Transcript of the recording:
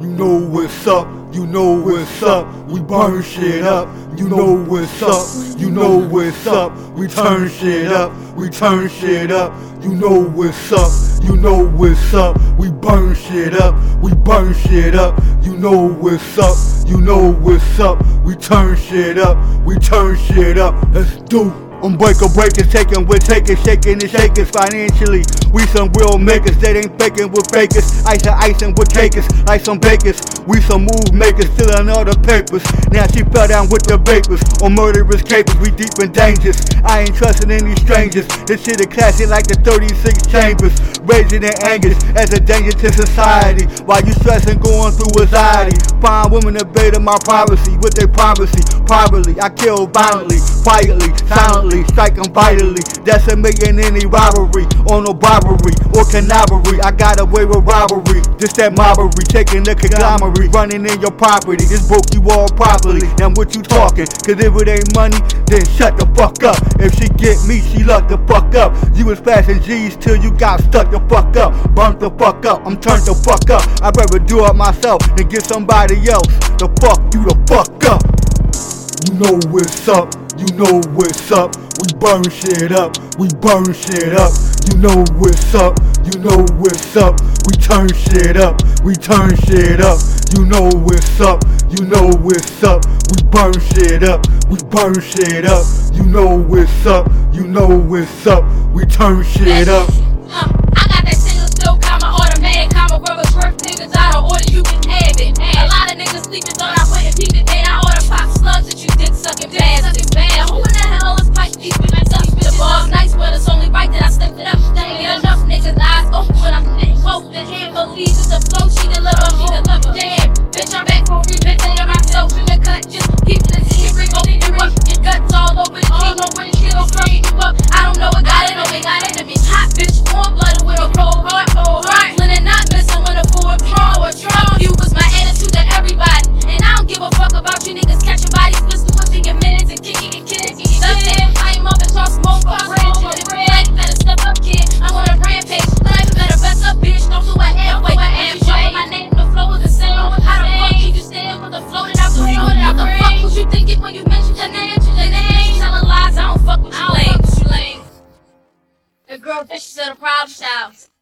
You know what's up, you know what's up. We burn shit up. You know what's up, you know what's up. We turn shit up, we turn shit up. You know what's up, you know what's up. We burn shit up, we burn shit up. You know what's up, you know what's up. We turn shit up, we turn shit up. Let's do Unbreaker breakers, taking with takers, shaking and shakers financially. We some real makers, that ain't faking with fakers. Ice and icing with cakers, like some bakers. We some move makers, stealing all the papers. Now she fell down with the vapors. On murderous capers, we deep in dangers. I ain't trusting any strangers. This shit is classy like the 36 chambers. Raging in angers as a danger to society. While you stressing, going through anxiety. Fine women invading my privacy with their privacy. Privately, I kill violently, quietly, silently strike them vitally, decimating any robbery or no robbery or canallery. I got away with robbery, just that mobbery, taking the conglomerate, running in your property. This broke you all properly. Now what you talking? Cause if it ain't money, then shut the fuck up. If she get me, she luck the fuck up. You was passing G's till you got stuck the fuck up, burnt the fuck up. I'm turned the fuck up. I'd rather do it myself than get somebody else. The fuck you the fuck up. You know what's up, you know what's up. We burn shit up, we burn shit up. You know what's up, you know what's up. We turn shit up, we turn shit up. You know what's up, you know what's up. We burn shit up, we burn shit up. You know what's up, you know what's up. We turn shit up. Strengthen myself in the cut, just keep listening. What the fuck was you thinking when you mentioned your name? Lies. I don't fuck with you, lame. Girl bitches are the problem child.